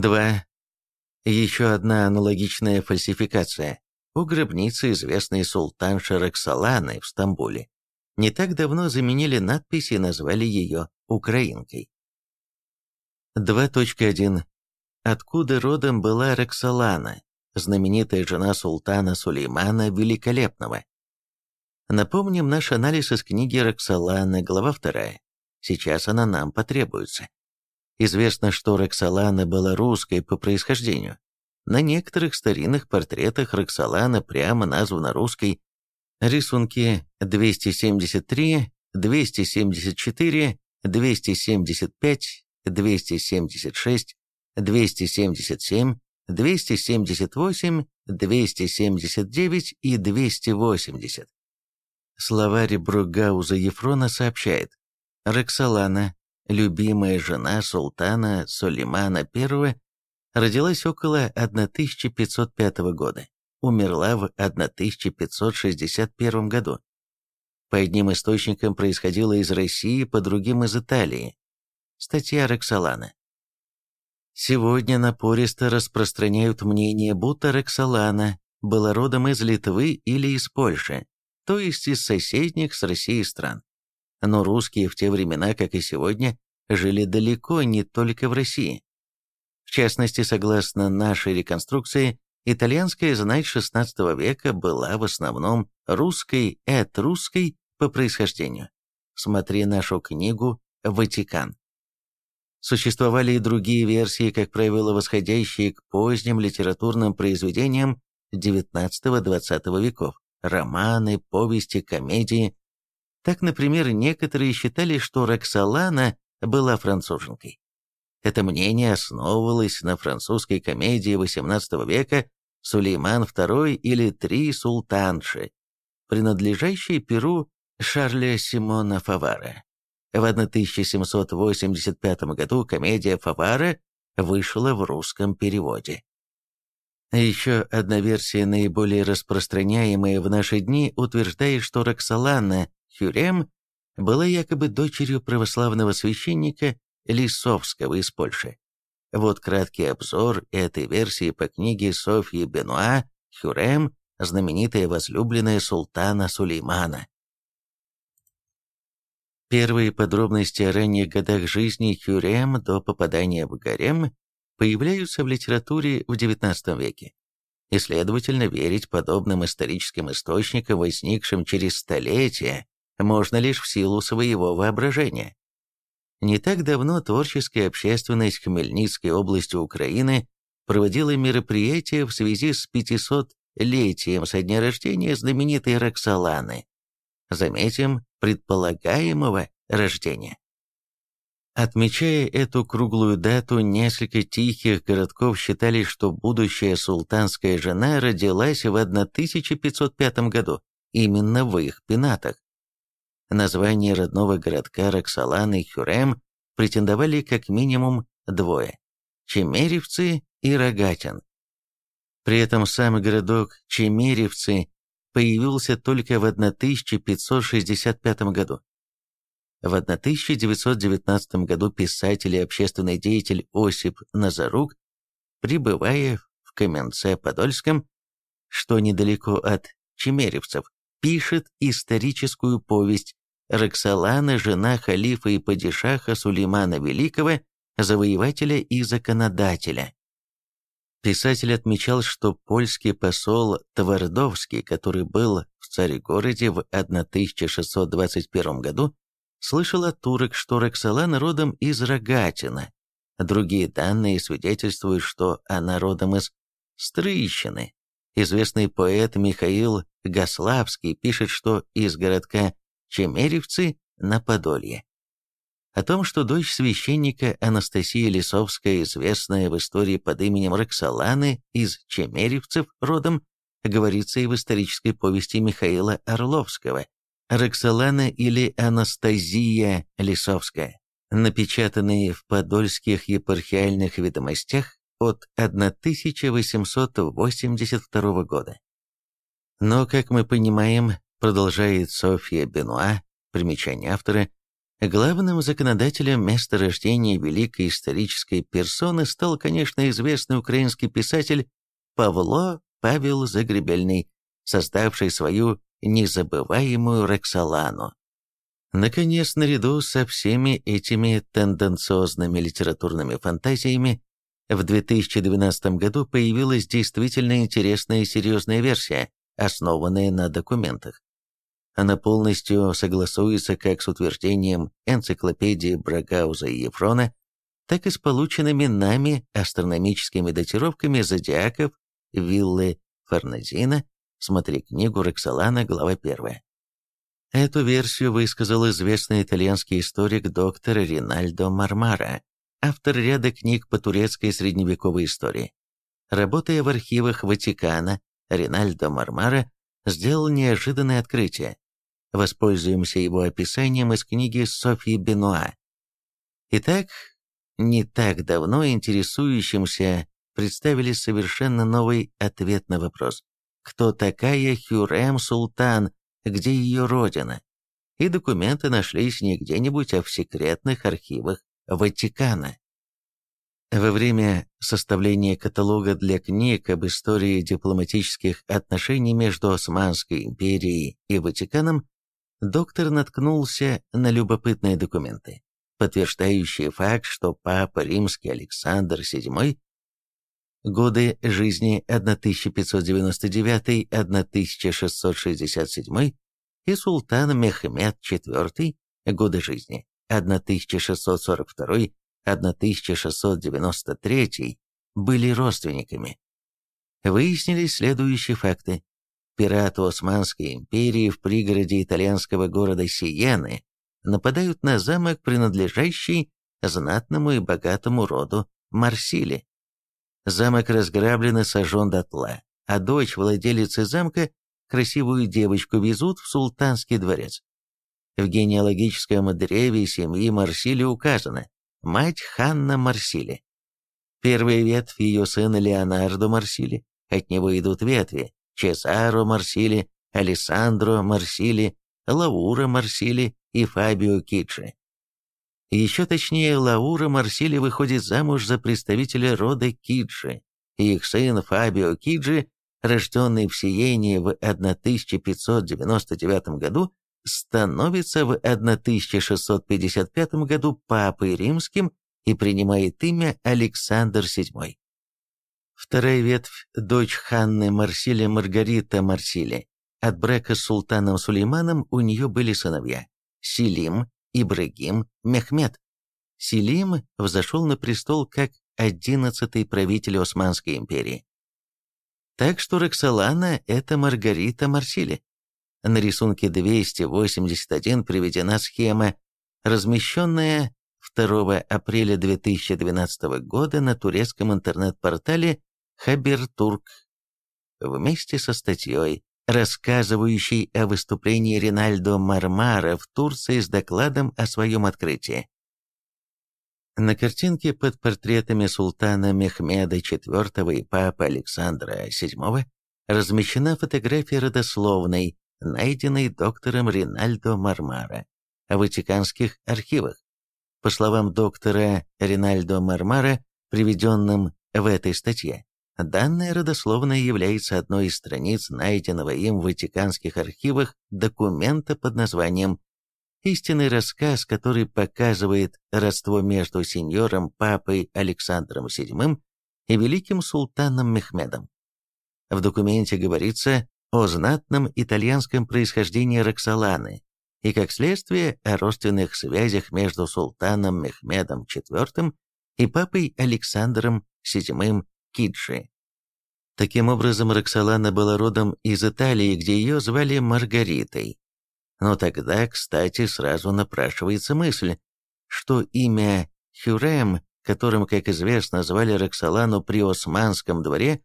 2. Еще одна аналогичная фальсификация. У гробницы известной султанши Роксоланы в Стамбуле не так давно заменили надпись и назвали ее «Украинкой». 2.1. Откуда родом была Роксолана, знаменитая жена султана Сулеймана Великолепного? Напомним наш анализ из книги Роксоланы, глава 2. Сейчас она нам потребуется. Известно, что Роксолана была русской по происхождению. На некоторых старинных портретах Роксолана прямо названа русской. Рисунки 273, 274, 275, 276, 277, 278, 279 и 280. Словарь Бругауза Ефрона сообщает, Роксолана, любимая жена султана Сулеймана I, родилась около 1505 года, умерла в 1561 году. По одним источникам происходила из России, по другим из Италии. Статья Роксолана. Сегодня напористо распространяют мнение, будто Роксолана была родом из Литвы или из Польши, то есть из соседних с Россией стран. Но русские в те времена, как и сегодня, жили далеко не только в России. В частности, согласно нашей реконструкции, итальянская знать XVI века была в основном русской эт-русской по происхождению. Смотри нашу книгу «Ватикан». Существовали и другие версии, как правило, восходящие к поздним литературным произведениям XIX-XX веков, романы, повести, комедии, так, например, некоторые считали, что Роксолана была француженкой. Это мнение основывалось на французской комедии XVIII века «Сулейман II» или «Три султанши», принадлежащей Перу Шарля Симона Фавара. В 1785 году комедия Фавара вышла в русском переводе. Еще одна версия, наиболее распространяемая в наши дни, утверждает, что Роксолана Хюрем была якобы дочерью православного священника Лисовского из Польши. Вот краткий обзор этой версии по книге Софьи Бенуа «Хюрем. Знаменитая возлюбленная султана Сулеймана». Первые подробности о ранних годах жизни Хюрем до попадания в гарем появляются в литературе в XIX веке. И, следовательно, верить подобным историческим источникам, возникшим через столетия, можно лишь в силу своего воображения. Не так давно творческая общественность Хмельницкой области Украины проводила мероприятие в связи с 500-летием со дня рождения знаменитой Роксоланы. Заметим, предполагаемого рождения. Отмечая эту круглую дату, несколько тихих городков считали, что будущая султанская жена родилась в 1505 году, именно в их пенатах. Название родного городка Роксолан и Хюрем претендовали как минимум двое – Чемеревцы и Рогатин. При этом сам городок Чемеревцы появился только в 1565 году. В 1919 году писатель и общественный деятель Осип Назарук, прибывая в Каменце-Подольском, что недалеко от Чемеревцев, пишет историческую повесть Роксолана, жена халифа и падишаха Сулеймана Великого, завоевателя и законодателя. Писатель отмечал, что польский посол Твардовский, который был в Царегороде в 1621 году, слышал от турок, что Роксолана родом из Рогатина. Другие данные свидетельствуют, что она родом из Стрыщины. Известный поэт Михаил Гославский пишет, что из городка Чемеревцы на Подолье. О том, что дочь священника Анастасия Лисовская, известная в истории под именем Роксоланы из Чемеревцев родом, говорится и в исторической повести Михаила Орловского «Роксолана или Анастасия Лисовская», напечатанные в подольских епархиальных ведомостях от 1882 года. Но, как мы понимаем, продолжает Софья Бенуа, примечание автора, Главным законодателем места рождения великой исторической персоны стал, конечно, известный украинский писатель Павло Павел Загребельный, создавший свою незабываемую Роксолану. Наконец, наряду со всеми этими тенденциозными литературными фантазиями, в 2012 году появилась действительно интересная и серьезная версия, основанная на документах. Она полностью согласуется как с утверждением энциклопедии Брагауза и Ефрона, так и с полученными нами астрономическими датировками зодиаков виллы Фарнезина, смотри книгу Роксолана, глава 1. Эту версию высказал известный итальянский историк доктор Ринальдо Мармара, автор ряда книг по турецкой средневековой истории. Работая в архивах Ватикана, Ринальдо Мармара сделал неожиданное открытие. Воспользуемся его описанием из книги Софьи Бенуа. Итак, не так давно интересующимся представили совершенно новый ответ на вопрос. Кто такая Хюрем Султан, где ее родина? И документы нашлись не где-нибудь, а в секретных архивах Ватикана. Во время составления каталога для книг об истории дипломатических отношений между Османской империей и Ватиканом доктор наткнулся на любопытные документы, подтверждающие факт, что Папа Римский Александр VII годы жизни 1599-1667 и султан Мехмед IV годы жизни 1642-1693 были родственниками. Выяснились следующие факты. Пираты Османской империи в пригороде итальянского города Сиены нападают на замок, принадлежащий знатному и богатому роду Марсили. Замок разграблен и сожжен дотла, а дочь владелицы замка, красивую девочку, везут в султанский дворец. В генеалогическом древе семьи Марсили указано «Мать Ханна Марсили». Первая ветвь ее сына Леонардо Марсили, от него идут ветви Чезаро Марсили, Алессандро Марсили, Лаура Марсили и Фабио Киджи. Еще точнее, Лаура Марсили выходит замуж за представителя рода Киджи, и их сын Фабио Киджи, рожденный в Сиене в 1599 году, становится в 1655 году папой римским и принимает имя Александр VII. Вторая ветвь, дочь Ханны Марсиля Маргарита Марсили. От брака с султаном Сулейманом у нее были сыновья Селим, Ибрагим Мехмед. Селим взошел на престол как одиннадцатый правитель Османской империи. Так что Роксолана – это Маргарита Марсили. На рисунке 281 приведена схема, размещенная 2 апреля 2012 года на турецком интернет-портале Хабертурк вместе со статьей рассказывающий о выступлении Ринальдо Мармара в Турции с докладом о своем открытии. На картинке под портретами султана Мехмеда IV и папы Александра VII размещена фотография родословной, найденной доктором Ринальдо Мармара в Ватиканских архивах. По словам доктора Ринальдо Мармара, приведенным в этой статье, Данная родословная является одной из страниц найденного им в Ватиканских архивах документа под названием «Истинный рассказ, который показывает родство между сеньором Папой Александром VII и великим султаном Мехмедом». В документе говорится о знатном итальянском происхождении Роксоланы и, как следствие, о родственных связях между султаном Мехмедом IV и папой Александром VII Киджи. Таким образом, Роксолана была родом из Италии, где ее звали Маргаритой. Но тогда, кстати, сразу напрашивается мысль, что имя Хюрем, которым, как известно, звали Роксолану при Османском дворе,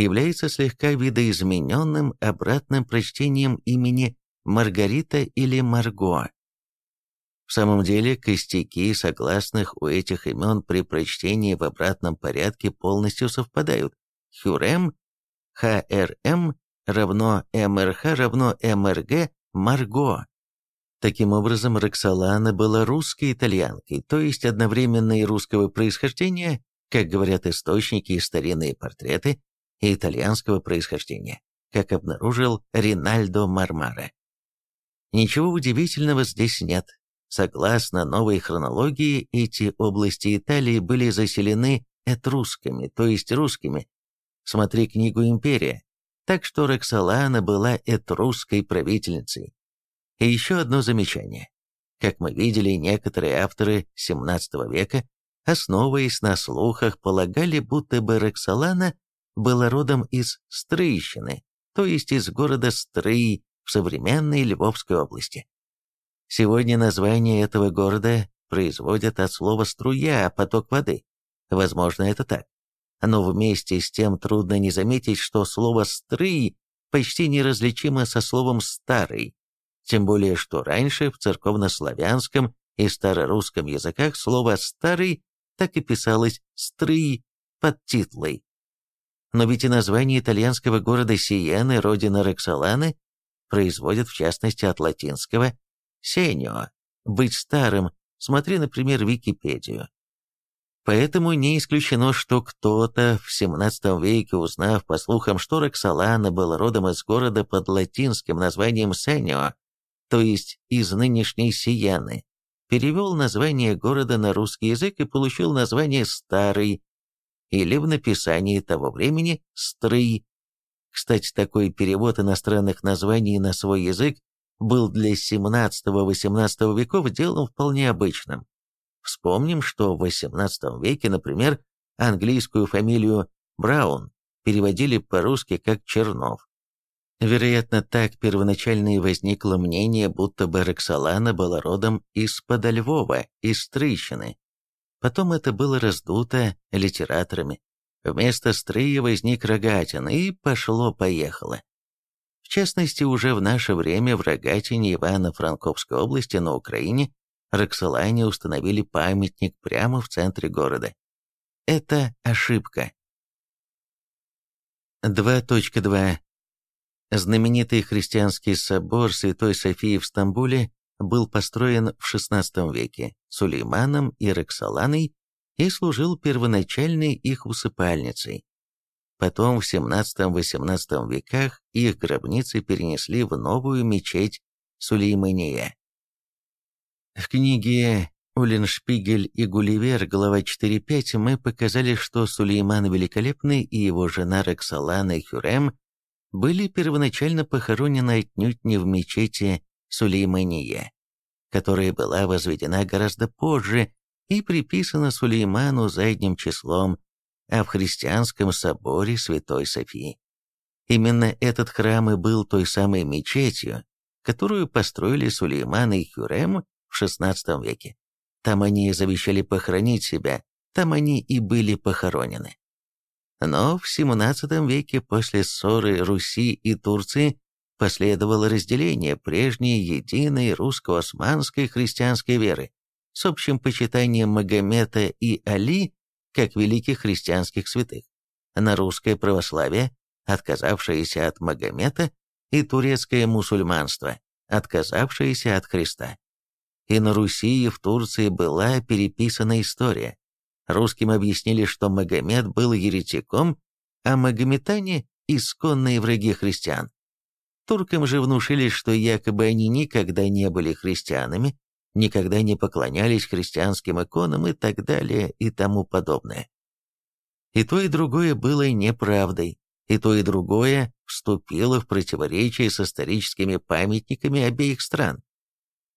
является слегка видоизмененным обратным прочтением имени Маргарита или Марго. В самом деле, костяки согласных у этих имен при прочтении в обратном порядке полностью совпадают. Хюрем, ХРМ равно МРХ равно МРГ, Марго. Таким образом, Роксолана была русской итальянкой, то есть одновременно и русского происхождения, как говорят источники и старинные портреты, и итальянского происхождения, как обнаружил Ринальдо Мармара. Ничего удивительного здесь нет. Согласно новой хронологии, эти области Италии были заселены этрусками, то есть русскими. Смотри книгу «Империя». Так что Роксолана была этрусской правительницей. И еще одно замечание. Как мы видели, некоторые авторы XVII века, основываясь на слухах, полагали, будто бы Роксолана была родом из Стрыщины, то есть из города Стрый в современной Львовской области. Сегодня название этого города производят от слова «струя», «поток воды». Возможно, это так. Но вместе с тем трудно не заметить, что слово «стрый» почти неразличимо со словом «старый». Тем более, что раньше в церковнославянском и старорусском языках слово «старый» так и писалось «стрый» под титлой. Но ведь и название итальянского города Сиены, родина Роксоланы, производят в частности от латинского «сенио» — «быть старым», смотри, например, Википедию. Поэтому не исключено, что кто-то в XVII веке, узнав по слухам, что Роксолана был родом из города под латинским названием Сенио, то есть из нынешней Сиены, перевел название города на русский язык и получил название Старый, или в написании того времени Стрый. Кстати, такой перевод иностранных названий на свой язык был для XVII-XVIII веков делом вполне обычным. Вспомним, что в XVIII веке, например, английскую фамилию Браун переводили по-русски как Чернов. Вероятно, так первоначально и возникло мнение, будто бы Роксолана была родом из-под Львова, из Стрыщины. Потом это было раздуто литераторами. Вместо Стрыя возник Рогатин, и пошло-поехало. В частности, уже в наше время в Рогатине Ивано-Франковской области на Украине Роксолане установили памятник прямо в центре города. Это ошибка. 2.2. Знаменитый христианский собор Святой Софии в Стамбуле был построен в XVI веке Сулейманом и Роксоланой и служил первоначальной их усыпальницей. Потом в XVII-XVIII веках их гробницы перенесли в новую мечеть Сулеймания. В книге «Уллиншпигель и Гулливер», глава 4.5, мы показали, что Сулейман Великолепный и его жена Роксолана Хюрем были первоначально похоронены отнюдь не в мечети Сулеймания, которая была возведена гораздо позже и приписана Сулейману задним числом, а в христианском соборе Святой Софии. Именно этот храм и был той самой мечетью, которую построили Сулейман и Хюрем в XVI веке. Там они завещали похоронить себя, там они и были похоронены. Но в XVII веке после ссоры Руси и Турции последовало разделение прежней единой русско-османской христианской веры с общим почитанием Магомета и Али как великих христианских святых, на русское православие, отказавшееся от Магомета, и турецкое мусульманство, отказавшееся от Христа и на Руси и в Турции была переписана история. Русским объяснили, что Магомед был еретиком, а магометане – исконные враги христиан. Туркам же внушили, что якобы они никогда не были христианами, никогда не поклонялись христианским иконам и так далее и тому подобное. И то, и другое было неправдой, и то, и другое вступило в противоречие с историческими памятниками обеих стран.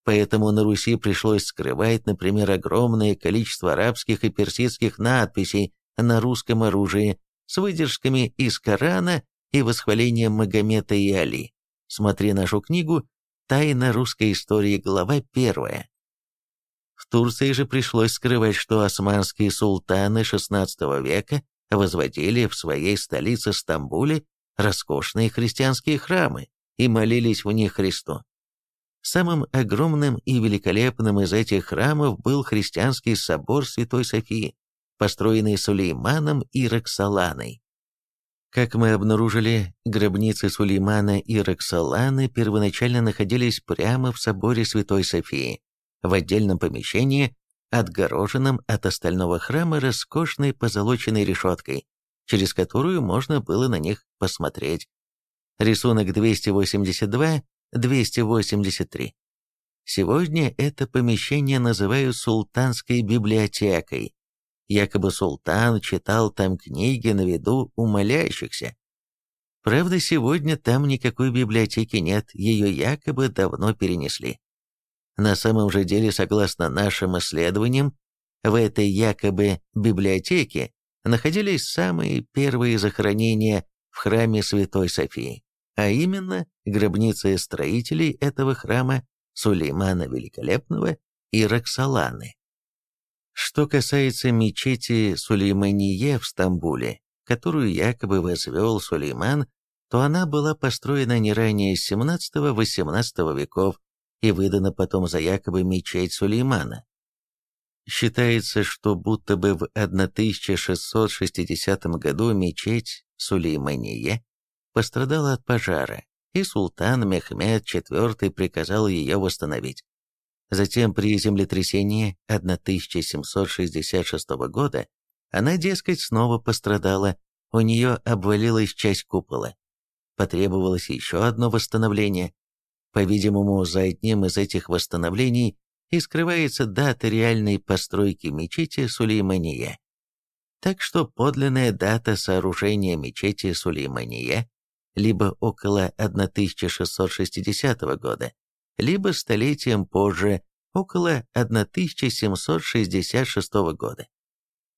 Поэтому на Руси пришлось скрывать, например, огромное количество арабских и персидских надписей на русском оружии с выдержками из Корана и восхвалением Магомета и Али. Смотри нашу книгу «Тайна русской истории», глава 1. В Турции же пришлось скрывать, что османские султаны XVI века возводили в своей столице Стамбуле роскошные христианские храмы и молились в них Христу. Самым огромным и великолепным из этих храмов был христианский собор Святой Софии, построенный Сулейманом и Роксоланой. Как мы обнаружили, гробницы Сулеймана и Роксоланы первоначально находились прямо в соборе Святой Софии, в отдельном помещении, отгороженном от остального храма роскошной позолоченной решеткой, через которую можно было на них посмотреть. Рисунок 282-283. Сегодня это помещение называют султанской библиотекой, Якобы султан читал там книги на виду умоляющихся. Правда, сегодня там никакой библиотеки нет, ее якобы давно перенесли. На самом же деле, согласно нашим исследованиям, в этой якобы библиотеке находились самые первые захоронения в храме Святой Софии, а именно гробницы строителей этого храма Сулеймана Великолепного и Роксоланы. Что касается мечети Сулеймание в Стамбуле, которую якобы возвел Сулейман, то она была построена не ранее XVII-XVIII веков и выдана потом за якобы мечеть Сулеймана. Считается, что будто бы в 1660 году мечеть Сулеймание пострадала от пожара, и султан Мехмед IV приказал ее восстановить. Затем при землетрясении 1766 года она, дескать, снова пострадала, у нее обвалилась часть купола. Потребовалось еще одно восстановление. По-видимому, за одним из этих восстановлений и скрывается дата реальной постройки мечети Сулеймания. Так что подлинная дата сооружения мечети Сулеймания либо около 1660 года, либо столетием позже, около 1766 года.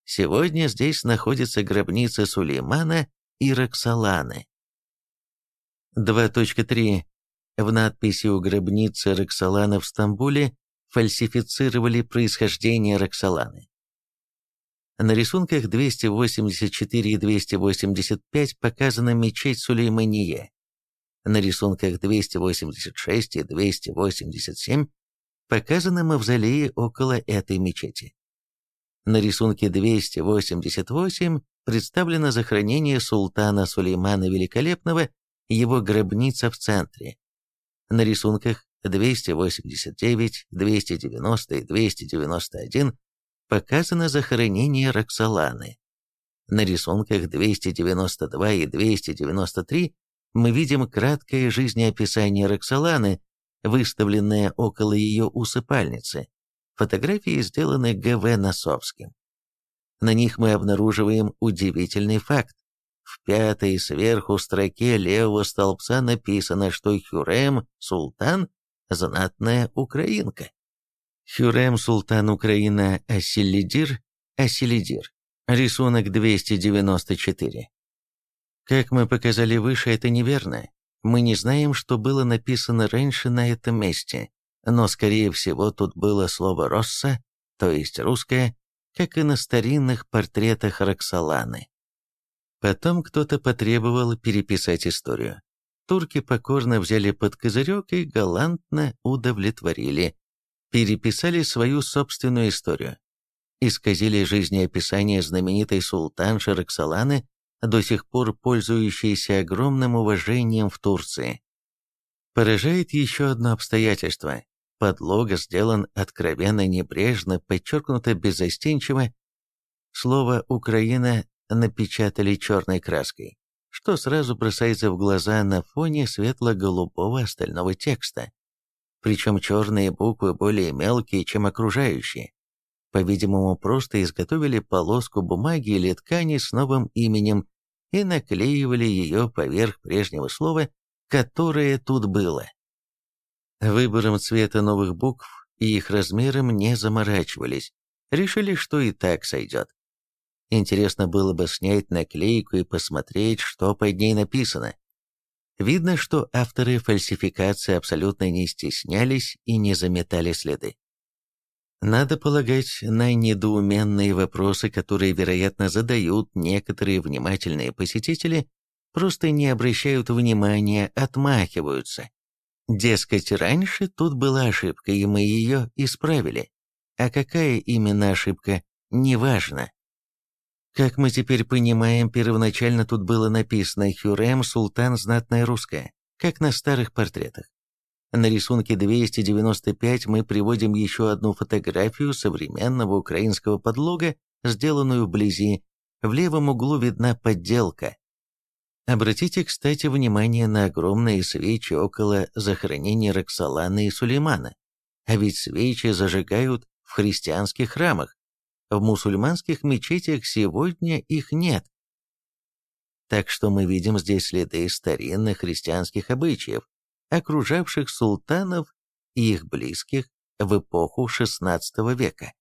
Сегодня здесь находится гробница Сулеймана и Роксоланы. 2.3. В надписи у гробницы Роксолана в Стамбуле фальсифицировали происхождение Роксоланы. На рисунках 284 и 285 показана мечеть Сулеймания, на рисунках 286 и 287 показаны мавзолеи около этой мечети. На рисунке 288 представлено захоронение султана Сулеймана Великолепного, его гробница в центре. На рисунках 289, 290 и 291 показано захоронение Роксоланы. На рисунках 292 и 293 мы видим краткое жизнеописание Роксоланы, выставленное около ее усыпальницы. Фотографии сделаны Г.В. Носовским. На них мы обнаруживаем удивительный факт. В пятой сверху строке левого столбца написано, что Хюрем Султан – знатная украинка. Хюрем Султан Украина Асилидир Асилидир. Рисунок 294. Как мы показали выше, это неверно. Мы не знаем, что было написано раньше на этом месте, но, скорее всего, тут было слово «росса», то есть русское, как и на старинных портретах Роксоланы. Потом кто-то потребовал переписать историю. Турки покорно взяли под козырек и галантно удовлетворили. Переписали свою собственную историю. Исказили жизнеописание знаменитой султанши Роксоланы до сих пор пользующийся огромным уважением в Турции. Поражает еще одно обстоятельство. Подлога сделан откровенно небрежно, подчеркнуто беззастенчиво. Слово «Украина» напечатали черной краской, что сразу бросается в глаза на фоне светло-голубого остального текста. Причем черные буквы более мелкие, чем окружающие. По-видимому, просто изготовили полоску бумаги или ткани с новым именем и наклеивали ее поверх прежнего слова, которое тут было. Выбором цвета новых букв и их размером не заморачивались, решили, что и так сойдет. Интересно было бы снять наклейку и посмотреть, что под ней написано. Видно, что авторы фальсификации абсолютно не стеснялись и не заметали следы. Надо полагать, на недоуменные вопросы, которые, вероятно, задают некоторые внимательные посетители, просто не обращают внимания, отмахиваются. Дескать, раньше тут была ошибка, и мы ее исправили. А какая именно ошибка, неважно. Как мы теперь понимаем, первоначально тут было написано «Хюрем, султан знатная русская», как на старых портретах. На рисунке 295 мы приводим еще одну фотографию современного украинского подлога, сделанную вблизи. В левом углу видна подделка. Обратите, кстати, внимание на огромные свечи около захоронения Роксолана и Сулеймана. А ведь свечи зажигают в христианских храмах. В мусульманских мечетях сегодня их нет. Так что мы видим здесь следы старинных христианских обычаев, окружавших султанов и их близких в эпоху XVI века.